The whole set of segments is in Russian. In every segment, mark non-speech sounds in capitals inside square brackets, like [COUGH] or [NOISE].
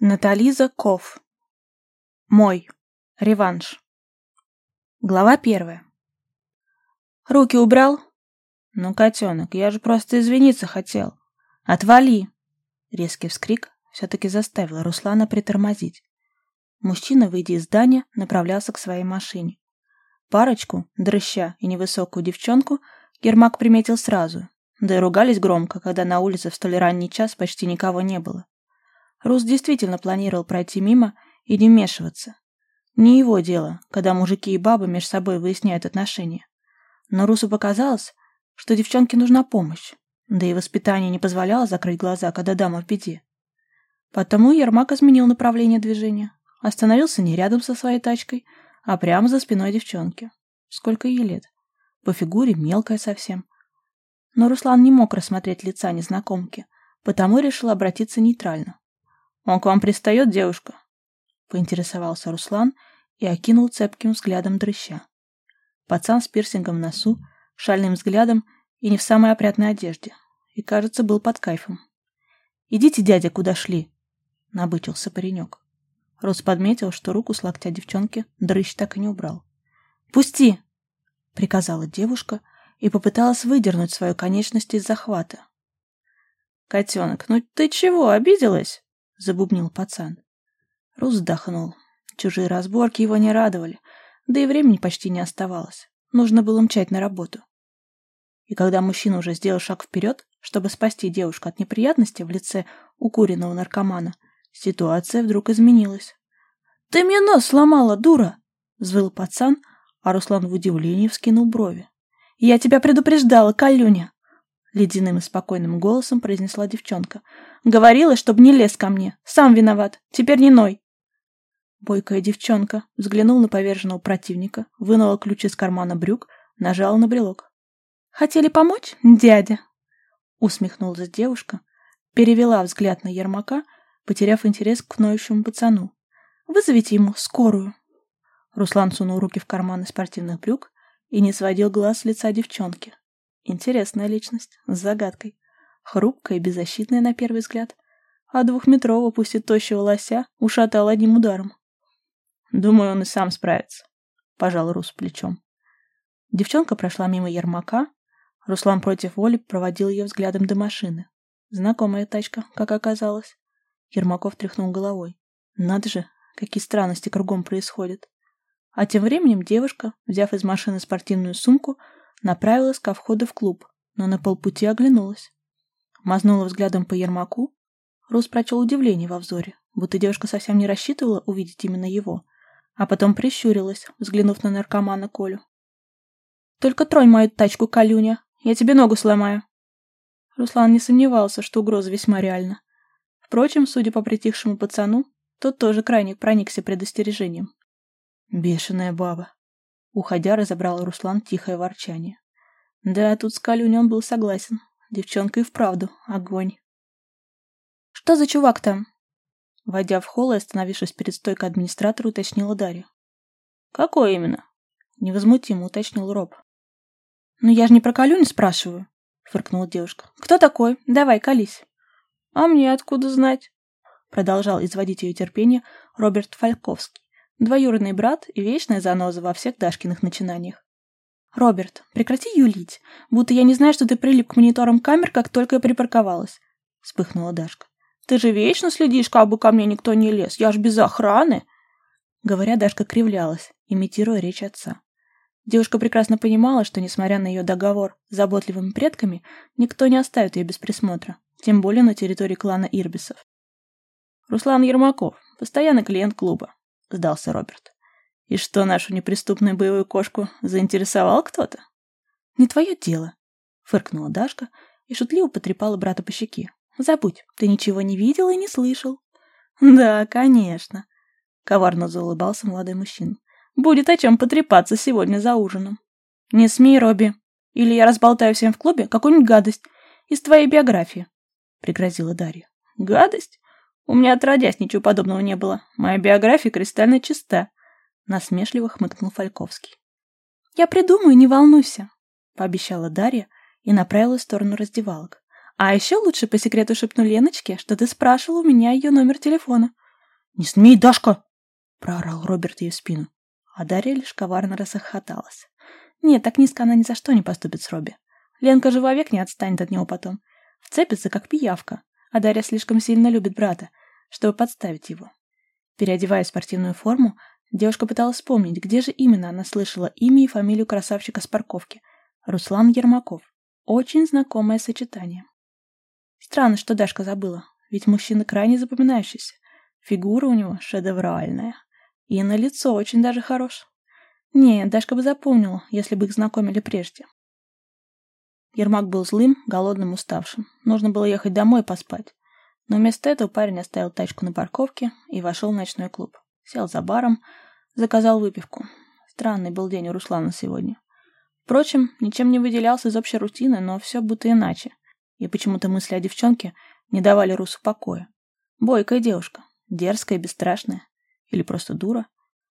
Натализа Ков. Мой. Реванш. Глава первая. Руки убрал? Ну, котенок, я же просто извиниться хотел. Отвали! Резкий вскрик все-таки заставил Руслана притормозить. Мужчина, выйдя из здания, направлялся к своей машине. Парочку, дрыща и невысокую девчонку, Ермак приметил сразу, да и ругались громко, когда на улице в столь ранний час почти никого не было. Рус действительно планировал пройти мимо и не вмешиваться. Не его дело, когда мужики и бабы между собой выясняют отношения. Но Русу показалось, что девчонке нужна помощь, да и воспитание не позволяло закрыть глаза, когда дама в беде. Потому Ермак изменил направление движения, остановился не рядом со своей тачкой, а прямо за спиной девчонки. Сколько ей лет? По фигуре мелкая совсем. Но Руслан не мог рассмотреть лица незнакомки, потому решил обратиться нейтрально. «Он к вам пристает, девушка?» — поинтересовался Руслан и окинул цепким взглядом дрыща. Пацан с пирсингом в носу, шальным взглядом и не в самой опрятной одежде. И, кажется, был под кайфом. «Идите, дядя, куда шли?» — набычился паренек. Рус подметил, что руку с локтя девчонки дрыщ так и не убрал. «Пусти!» — приказала девушка и попыталась выдернуть свою конечность из захвата. «Котенок, ну ты чего, обиделась?» — забубнил пацан. Рус вздохнул. Чужие разборки его не радовали, да и времени почти не оставалось. Нужно было мчать на работу. И когда мужчина уже сделал шаг вперед, чтобы спасти девушку от неприятности в лице укуренного наркомана, ситуация вдруг изменилась. «Ты мне нос сломала, дура!» — взвыл пацан, а Руслан в удивлении вскинул брови. «Я тебя предупреждала, Калюня!» Ледяным и спокойным голосом произнесла девчонка. «Говорила, чтобы не лез ко мне. Сам виноват. Теперь не ной». Бойкая девчонка взглянула на поверженного противника, вынула ключ из кармана брюк, нажала на брелок. «Хотели помочь, дядя?» Усмехнулась девушка, перевела взгляд на Ермака, потеряв интерес к ноющему пацану. «Вызовите ему скорую». Руслан сунул руки в карманы спортивных брюк и не сводил глаз с лица девчонки. Интересная личность, с загадкой. Хрупкая и беззащитная на первый взгляд. А двухметрового, пусть и тощего лося, ушатал одним ударом. Думаю, он и сам справится. Пожал Рус плечом. Девчонка прошла мимо Ермака. Руслан против воли проводил ее взглядом до машины. Знакомая тачка, как оказалось. Ермаков тряхнул головой. Надо же, какие странности кругом происходят. А тем временем девушка, взяв из машины спортивную сумку, направилась ко входу в клуб, но на полпути оглянулась. Мазнула взглядом по Ермаку. Рус прочел удивление во взоре, будто девушка совсем не рассчитывала увидеть именно его, а потом прищурилась, взглянув на наркомана Колю. «Только тронь мою тачку, Калюня, я тебе ногу сломаю». Руслан не сомневался, что угроза весьма реальна. Впрочем, судя по притихшему пацану, тот тоже крайне проникся предостережением. «Бешеная баба», Уходя, разобрал Руслан тихое ворчание. Да, тут с Калюней он был согласен. Девчонка и вправду огонь. «Что за чувак там?» Войдя в холл и остановившись перед стойкой администратора, уточнила Дарья. «Какой именно?» Невозмутимо уточнил Роб. «Ну я же не про Калюню спрашиваю», — фыркнула девушка. «Кто такой? Давай, колись». «А мне откуда знать?» Продолжал изводить ее терпение Роберт Фальковский. Двоюродный брат и вечная заноза во всех Дашкиных начинаниях. «Роберт, прекрати юлить, будто я не знаю, что ты прилип к мониторам камер, как только я припарковалась», — вспыхнула Дашка. «Ты же вечно следишь, как бы ко мне никто не лез, я ж без охраны!» Говоря, Дашка кривлялась, имитируя речь отца. Девушка прекрасно понимала, что, несмотря на ее договор с заботливыми предками, никто не оставит ее без присмотра, тем более на территории клана Ирбисов. Руслан Ермаков, постоянный клиент клуба, — сдался Роберт. «И что, нашу неприступную боевую кошку заинтересовал кто-то?» «Не твое дело», — фыркнула Дашка и шутливо потрепала брата по щеке. «Забудь, ты ничего не видел и не слышал». «Да, конечно», — коварно заулыбался молодой мужчина. «Будет о чем потрепаться сегодня за ужином». «Не смей, Робби, или я разболтаю всем в клубе какую-нибудь гадость из твоей биографии», — пригрозила Дарья. «Гадость? У меня отродясь ничего подобного не было. Моя биография кристально чиста. Насмешливо хмыкнул Фальковский. Я придумаю, не волнуйся, пообещала Дарья и направилась в сторону раздевалок. А еще лучше по секрету шепну Леночке, что ты спрашивал у меня ее номер телефона. «Не смей, Дашка!» — проорал Роберт ей в спину. А Дарья лишь коварно расхохоталась. Нет, так низко она ни за что не поступит с Робби. Ленка же вовек не отстанет от него потом. Вцепится, как пиявка. А Дарья слишком сильно любит брата, чтобы подставить его. Переодевая спортивную форму, девушка пыталась вспомнить, где же именно она слышала имя и фамилию красавчика с парковки. Руслан Ермаков. Очень знакомое сочетание. Странно, что Дашка забыла, ведь мужчина крайне запоминающийся. Фигура у него шедевральная. И на лицо очень даже хорош. Нет, Дашка бы запомнила, если бы их знакомили прежде. Ермак был злым, голодным, уставшим. Нужно было ехать домой поспать. Но вместо этого парень оставил тачку на парковке и вошел в ночной клуб. Сел за баром, заказал выпивку. Странный был день у Руслана сегодня. Впрочем, ничем не выделялся из общей рутины, но все будто иначе. И почему-то мысли о девчонке не давали Русу покоя. Бойкая девушка, дерзкая, бесстрашная. Или просто дура.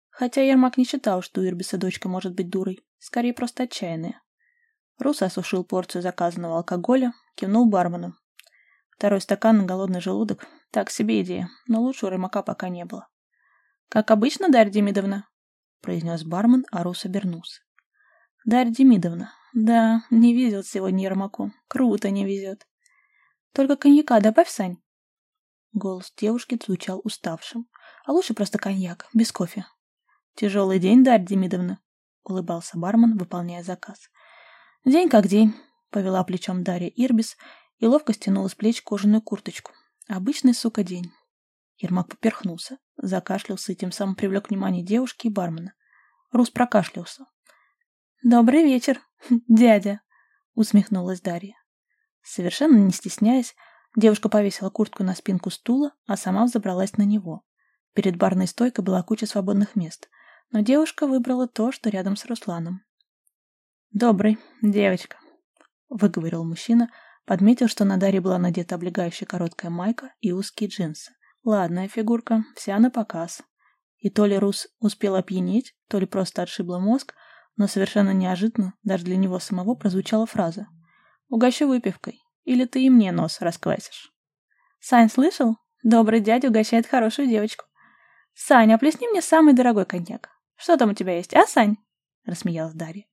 Хотя Ермак не считал, что у Ирбиса дочка может быть дурой. Скорее, просто отчаянная. Рус осушил порцию заказанного алкоголя, кивнул бармену. Второй стакан на голодный желудок. Так себе идея, но лучше у Рымака пока не было. «Как обычно, Дарья Демидовна?» — произнес бармен, а Рус обернулся. Дарья Демидовна. Да, не везет сегодня Ермаку. Круто не везет. Только коньяка добавь, Сань. Голос девушки звучал уставшим. А лучше просто коньяк, без кофе. Тяжелый день, Дарья Демидовна. Улыбался бармен, выполняя заказ. День как день. Повела плечом Дарья Ирбис и ловко стянула с плеч кожаную курточку. Обычный, сука, день. Ермак поперхнулся, закашлялся и тем самым привлек внимание девушки и бармена. Рус прокашлялся. «Добрый вечер, [LAUGHS] дядя», — усмехнулась Дарья. Совершенно не стесняясь, девушка повесила куртку на спинку стула, а сама взобралась на него. Перед барной стойкой была куча свободных мест, но девушка выбрала то, что рядом с Русланом. «Добрый, девочка», — выговорил мужчина, подметил, что на Дарье была надета облегающая короткая майка и узкие джинсы. Ладная фигурка, вся на показ. И то ли Рус успел опьянеть, то ли просто отшибла мозг, но совершенно неожиданно, даже для него самого, прозвучала фраза. «Угощу выпивкой, или ты и мне нос расквасишь». «Сань, слышал? Добрый дядя угощает хорошую девочку». «Сань, а плесни мне самый дорогой коньяк. Что там у тебя есть, а, Сань?» — рассмеялась Дарья.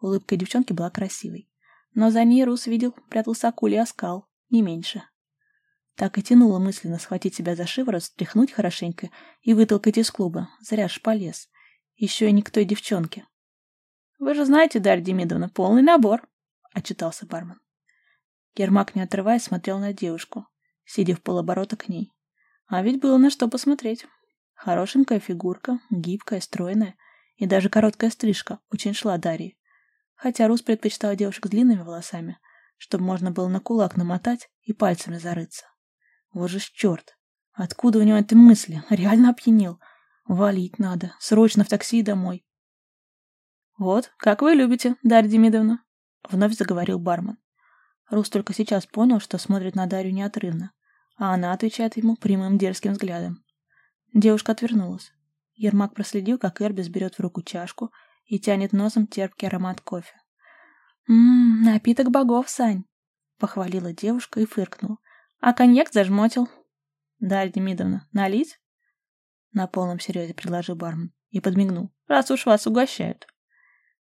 Улыбка девчонки была красивой. Но за ней Рус видел, прятался акулий оскал, не меньше. Так и тянуло мысленно схватить себя за шиворот, стряхнуть хорошенько и вытолкать из клуба. Зря ж полез. Еще и не к той девчонке. «Вы же знаете, Дарья Демидовна, полный набор», — отчитался бармен. Ермак, не отрываясь, смотрел на девушку, сидя в полоборота к ней. А ведь было на что посмотреть. Хорошенькая фигурка, гибкая, стройная, и даже короткая стрижка очень шла Дарье. Хотя Рус предпочитал девушек с длинными волосами, чтобы можно было на кулак намотать и пальцами зарыться. Вот же черт! Откуда у него эти мысли? Реально опьянел. Валить надо. Срочно в такси домой. «Вот, как вы любите, Дарья Демидовна», — вновь заговорил бармен. Рус только сейчас понял, что смотрит на Дарью неотрывно, а она отвечает ему прямым дерзким взглядом. Девушка отвернулась. Ермак проследил, как Эрбис берет в руку чашку и тянет носом терпкий аромат кофе. «Ммм, напиток богов, Сань!» — похвалила девушка и фыркнула. «А коньяк зажмотил». «Дарья Демидовна, налить?» На полном серьезе предложил бармен и подмигнул. «Раз уж вас угощают».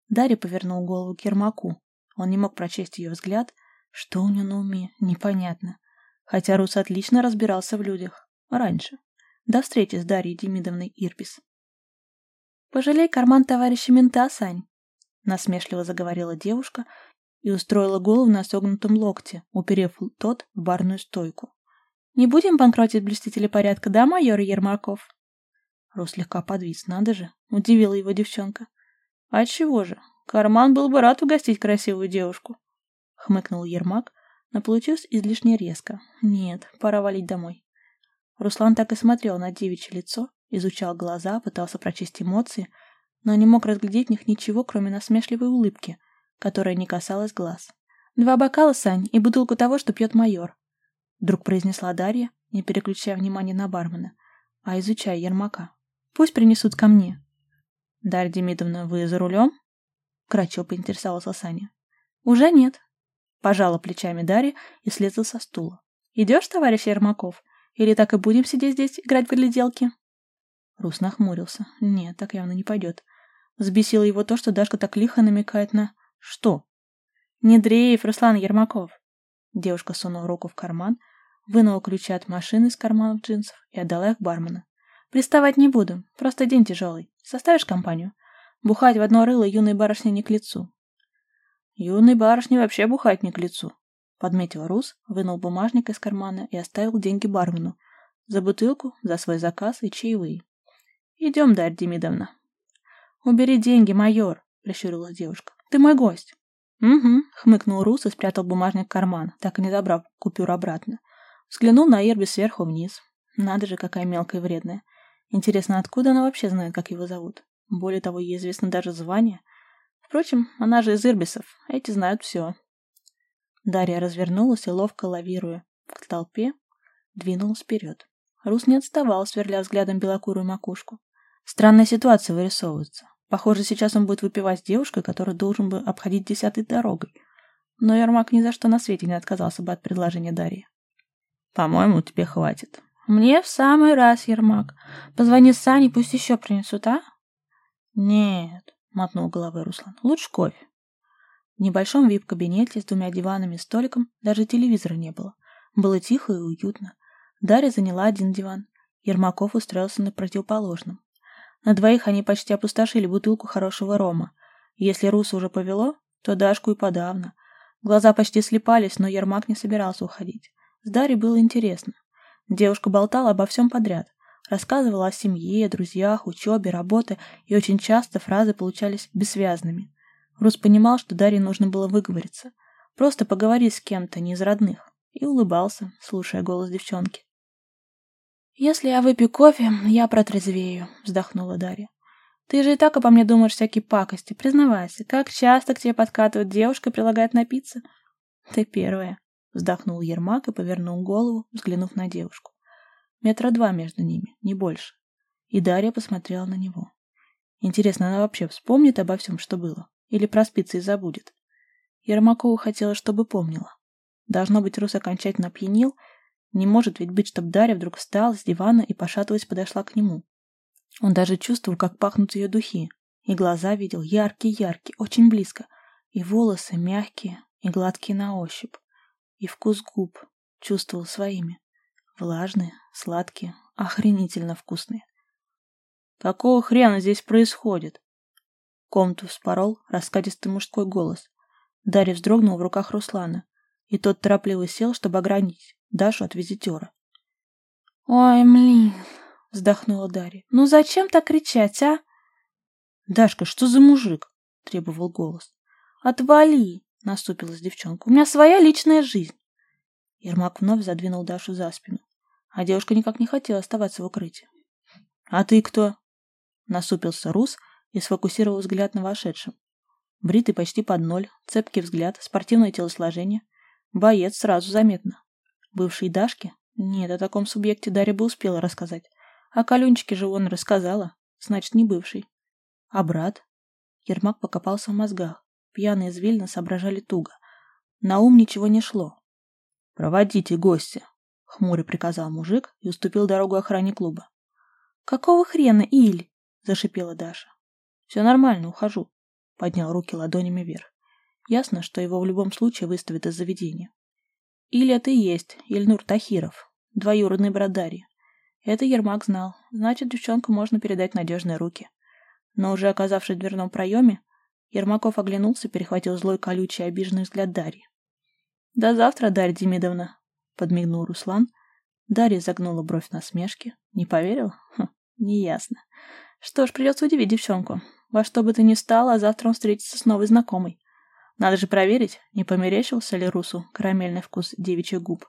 Дарья повернул голову к Ермаку. Он не мог прочесть ее взгляд. Что у нее на уме, непонятно. Хотя Рус отлично разбирался в людях. Раньше. До встречи с Дарьей Демидовной Ирбис. «Пожалей карман товарища мента, Сань», — насмешливо заговорила девушка и устроила голову на согнутом локте, уперев тот в барную стойку. «Не будем банкротить блюстители порядка, да, майор Ермаков?» Рус слегка подвис, надо же, удивила его девчонка. А чего же? Карман был бы рад угостить красивую девушку. Хмыкнул Ермак, но получилось излишне резко. Нет, пора валить домой. Руслан так и смотрел на девичье лицо, изучал глаза, пытался прочесть эмоции, но не мог разглядеть в них ничего, кроме насмешливой улыбки, которая не касалась глаз. «Два бокала, Сань, и бутылку того, что пьет майор», — вдруг произнесла Дарья, не переключая внимание на бармена, а изучая Ермака. «Пусть принесут ко мне». «Дарья Демидовна, вы за рулем?» Кратчево поинтересовался Саня. «Уже нет». Пожала плечами Дарья и слезла со стула. «Идешь, товарищ Ермаков? Или так и будем сидеть здесь, играть в гляделки?» Рус нахмурился. Нет, так явно не пойдет. Взбесило его то, что Дашка так лихо намекает на... Что? Не дрейф, Руслан Ермаков. Девушка сунула руку в карман, вынула ключи от машины из карманов джинсов и отдала их бармену. Приставать не буду, просто день тяжелый. Составишь компанию? Бухать в одно рыло юной барышне не к лицу. Юной барышне вообще бухать не к лицу. Подметил Рус, вынул бумажник из кармана и оставил деньги бармену. За бутылку, за свой заказ и чаевые. Идем, Дарья Демидовна. Убери деньги, майор, прищурилась девушка. Ты мой гость. Угу, хмыкнул Рус и спрятал бумажник в карман, так и не забрав купюр обратно. Взглянул на Эрби сверху вниз. Надо же, какая мелкая и вредная. Интересно, откуда она вообще знает, как его зовут? Более того, ей известно даже звание. Впрочем, она же из Ирбисов, эти знают все. Дарья развернулась и, ловко лавируя к толпе, двинулась вперед. Рус не отставал, сверля взглядом белокурую макушку. Странная ситуация вырисовывается. Похоже, сейчас он будет выпивать с девушкой, которую должен бы обходить десятой дорогой. Но Ермак ни за что на свете не отказался бы от предложения Дарьи. «По-моему, тебе хватит». «Мне в самый раз, Ермак. Позвони Сане, пусть еще принесут, а?» «Нет», — мотнул головой Руслан. «Лучше кофе». В небольшом вип-кабинете с двумя диванами и столиком даже телевизора не было. Было тихо и уютно. Дарья заняла один диван. Ермаков устроился на противоположном. На двоих они почти опустошили бутылку хорошего рома. Если Руса уже повело, то Дашку и подавно. Глаза почти слепались, но Ермак не собирался уходить. С Дарьей было интересно. Девушка болтала обо всем подряд. Рассказывала о семье, друзьях, учебе, работе, и очень часто фразы получались бессвязными. Рус понимал, что Дарье нужно было выговориться. Просто поговорить с кем-то, не из родных. И улыбался, слушая голос девчонки. «Если я выпью кофе, я протрезвею», — вздохнула Дарья. «Ты же и так обо мне думаешь всякие пакости. Признавайся, как часто к тебе подкатывает девушка и предлагает напиться?» «Ты первая», — вздохнул Ермак и повернул голову, взглянув на девушку. Метра два между ними, не больше. И Дарья посмотрела на него. Интересно, она вообще вспомнит обо всем, что было? Или проспится и забудет? Ермакову хотелось, чтобы помнила. Должно быть, Рус окончательно опьянил. Не может ведь быть, чтобы Дарья вдруг встала с дивана и, пошатываясь, подошла к нему. Он даже чувствовал, как пахнут ее духи. И глаза видел яркие-яркие, очень близко. И волосы мягкие и гладкие на ощупь. И вкус губ чувствовал своими. Влажные, сладкие, охренительно вкусные. Какого хрена здесь происходит? Комнату вспорол раскатистый мужской голос. Дарья вздрогнула в руках Руслана, и тот торопливо сел, чтобы ограничить Дашу от визитера. «Ой, блин!» — вздохнула Дарья. «Ну зачем так кричать, а?» «Дашка, что за мужик?» — требовал голос. «Отвали!» — наступилась девчонка. «У меня своя личная жизнь!» Ермак вновь задвинул Дашу за спину, а девушка никак не хотела оставаться в укрытии. «А ты кто?» — насупился Рус и сфокусировал взгляд на вошедшем. Бритый почти под ноль, цепкий взгляд, спортивное телосложение. Боец сразу заметно. Бывший Дашки? Нет, о таком субъекте Дарья бы успела рассказать. О Калюнчике же он рассказала, значит, не бывший. А брат? Ермак покопался в мозгах. Пьяные из Вильна соображали туго. На ум ничего не шло. «Проводите гостя», — хмуро приказал мужик и уступил дорогу охране клуба. «Какого хрена, Иль?» — зашипела Даша. «Все нормально, ухожу», — поднял руки ладонями вверх. Ясно, что его в любом случае выставят из заведения. Или это и есть Ильнур Тахиров, двоюродный брат Дарьи. Это Ермак знал, значит, девчонку можно передать в надежные руки. Но уже оказавшись в дверном проеме, Ермаков оглянулся, перехватил злой колючий обиженный взгляд Дарьи. «До завтра, Дарья Демидовна», — подмигнул Руслан. Дарья загнула бровь на смешке. Не поверил? Хм, неясно. Что ж, придется удивить девчонку. Во что бы ты ни стала, а завтра он встретится с новой знакомой. Надо же проверить, не померещился ли Русу карамельный вкус девичьих губ.